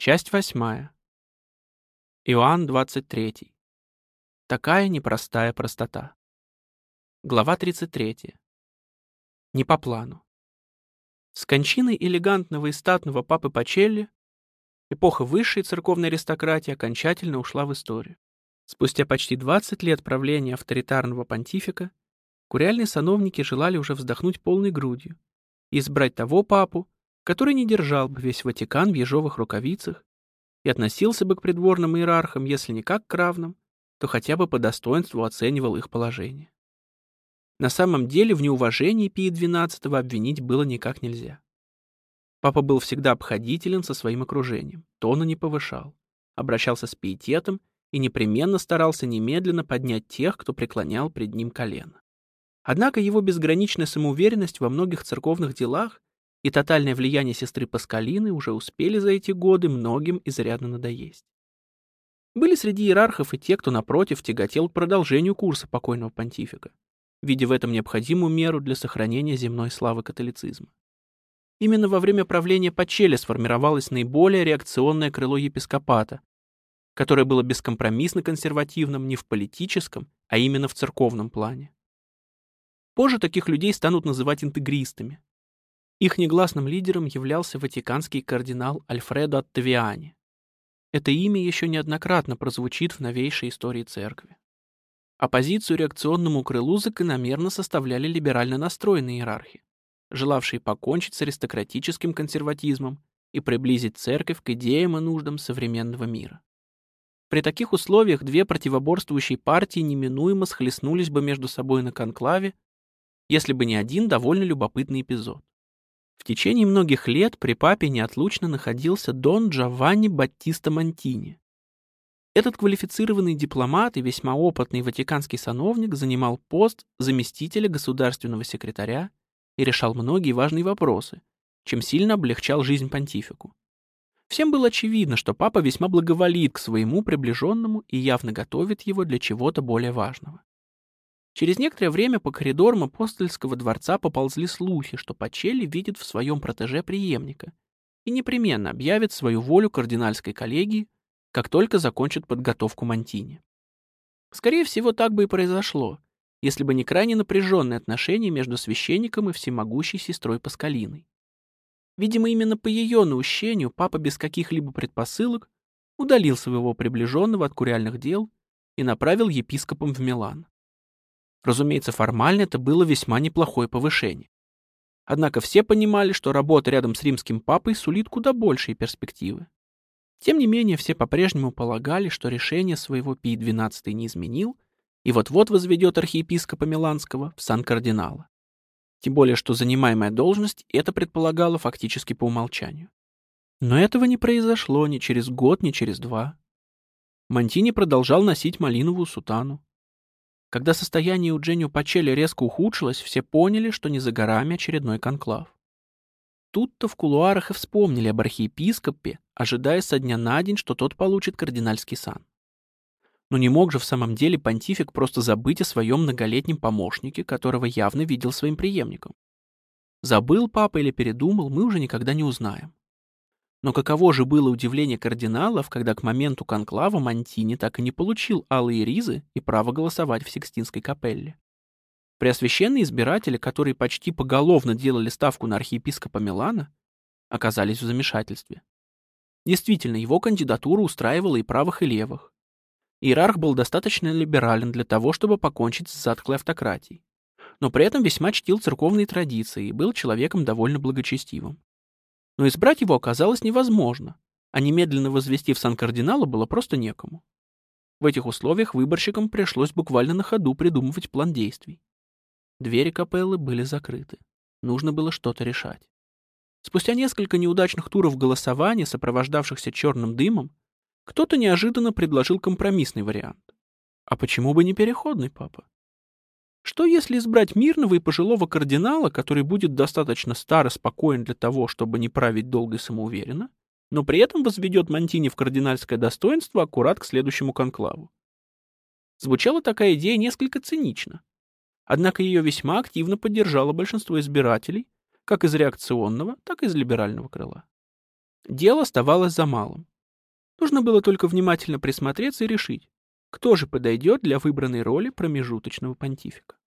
Часть восьмая. Иоанн 23. Такая непростая простота. Глава 33. Не по плану. С кончиной элегантного и статного папы Пачелли эпоха высшей церковной аристократии окончательно ушла в историю. Спустя почти 20 лет правления авторитарного понтифика куриальные сановники желали уже вздохнуть полной грудью и избрать того папу, который не держал бы весь Ватикан в ежовых рукавицах и относился бы к придворным иерархам, если не как к равным, то хотя бы по достоинству оценивал их положение. На самом деле в неуважении Пии XII обвинить было никак нельзя. Папа был всегда обходителен со своим окружением, тона не повышал, обращался с пиететом и непременно старался немедленно поднять тех, кто преклонял пред ним колено. Однако его безграничная самоуверенность во многих церковных делах и тотальное влияние сестры Паскалины уже успели за эти годы многим изрядно надоесть. Были среди иерархов и те, кто, напротив, тяготел к продолжению курса покойного понтифика, видя в этом необходимую меру для сохранения земной славы католицизма. Именно во время правления Пачели сформировалось наиболее реакционное крыло епископата, которое было бескомпромиссно консервативным не в политическом, а именно в церковном плане. Позже таких людей станут называть интегристами. Их негласным лидером являлся ватиканский кардинал Альфредо Оттавиани. Это имя еще неоднократно прозвучит в новейшей истории церкви. Оппозицию реакционному крылу закономерно составляли либерально настроенные иерархи, желавшие покончить с аристократическим консерватизмом и приблизить церковь к идеям и нуждам современного мира. При таких условиях две противоборствующие партии неминуемо схлестнулись бы между собой на конклаве, если бы не один довольно любопытный эпизод. В течение многих лет при папе неотлучно находился Дон Джованни Баттиста Монтини. Этот квалифицированный дипломат и весьма опытный ватиканский сановник занимал пост заместителя государственного секретаря и решал многие важные вопросы, чем сильно облегчал жизнь понтифику. Всем было очевидно, что папа весьма благоволит к своему приближенному и явно готовит его для чего-то более важного. Через некоторое время по коридорам апостольского дворца поползли слухи, что Пачелли видит в своем протеже преемника и непременно объявит свою волю кардинальской коллегии, как только закончит подготовку Монтини. Скорее всего, так бы и произошло, если бы не крайне напряженные отношения между священником и всемогущей сестрой Паскалиной. Видимо, именно по ее наущению папа без каких-либо предпосылок удалил своего приближенного от куриальных дел и направил епископом в Милан. Разумеется, формально это было весьма неплохое повышение. Однако все понимали, что работа рядом с римским папой сулит куда большие перспективы. Тем не менее, все по-прежнему полагали, что решение своего Пий XII не изменил и вот-вот возведет архиепископа Миланского в сан кардинала. Тем более, что занимаемая должность это предполагало фактически по умолчанию. Но этого не произошло ни через год, ни через два. Монтини продолжал носить малиновую сутану. Когда состояние у Дженнио Пачелли резко ухудшилось, все поняли, что не за горами очередной конклав. Тут-то в кулуарах и вспомнили об архиепископе, ожидая со дня на день, что тот получит кардинальский сан. Но не мог же в самом деле понтифик просто забыть о своем многолетнем помощнике, которого явно видел своим преемником. Забыл папа или передумал, мы уже никогда не узнаем. Но каково же было удивление кардиналов, когда к моменту конклава Монтини так и не получил алые ризы и право голосовать в Сикстинской капелле. Преосвященные избиратели, которые почти поголовно делали ставку на архиепископа Милана, оказались в замешательстве. Действительно, его кандидатура устраивала и правых, и левых. Иерарх был достаточно либерален для того, чтобы покончить с затклой автократией, но при этом весьма чтил церковные традиции и был человеком довольно благочестивым но избрать его оказалось невозможно, а немедленно возвести в сан-кардинала было просто некому. В этих условиях выборщикам пришлось буквально на ходу придумывать план действий. Двери капеллы были закрыты. Нужно было что-то решать. Спустя несколько неудачных туров голосования, сопровождавшихся черным дымом, кто-то неожиданно предложил компромиссный вариант. А почему бы не переходный, папа? Что если избрать мирного и пожилого кардинала, который будет достаточно стар и спокоен для того, чтобы не править долго и самоуверенно, но при этом возведет Монтини в кардинальское достоинство аккурат к следующему конклаву? Звучала такая идея несколько цинично. Однако ее весьма активно поддержало большинство избирателей, как из реакционного, так и из либерального крыла. Дело оставалось за малым. Нужно было только внимательно присмотреться и решить, кто же подойдет для выбранной роли промежуточного понтифика.